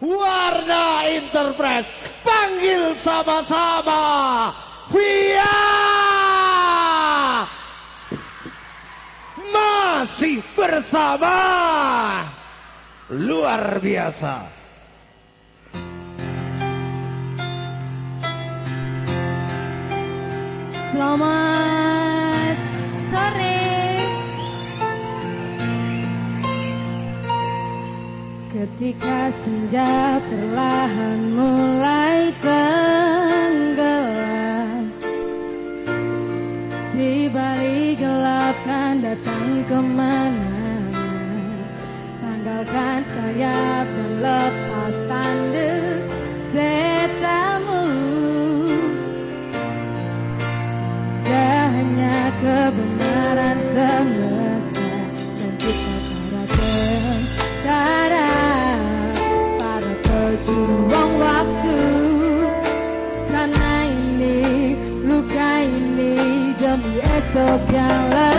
Warna Enterprise panggil sama-sama. Via! Masih bersama. Luar biasa. Selamat Ketika senja perlahan mulai tenggelam Di balik gelap kan datang ke mana? Tanggalkan sayap dan lepas tanda setamu. Dah hanya kebenaran semesta Dan kita buang waktu Karena ini, luka ini Demi esok yang lain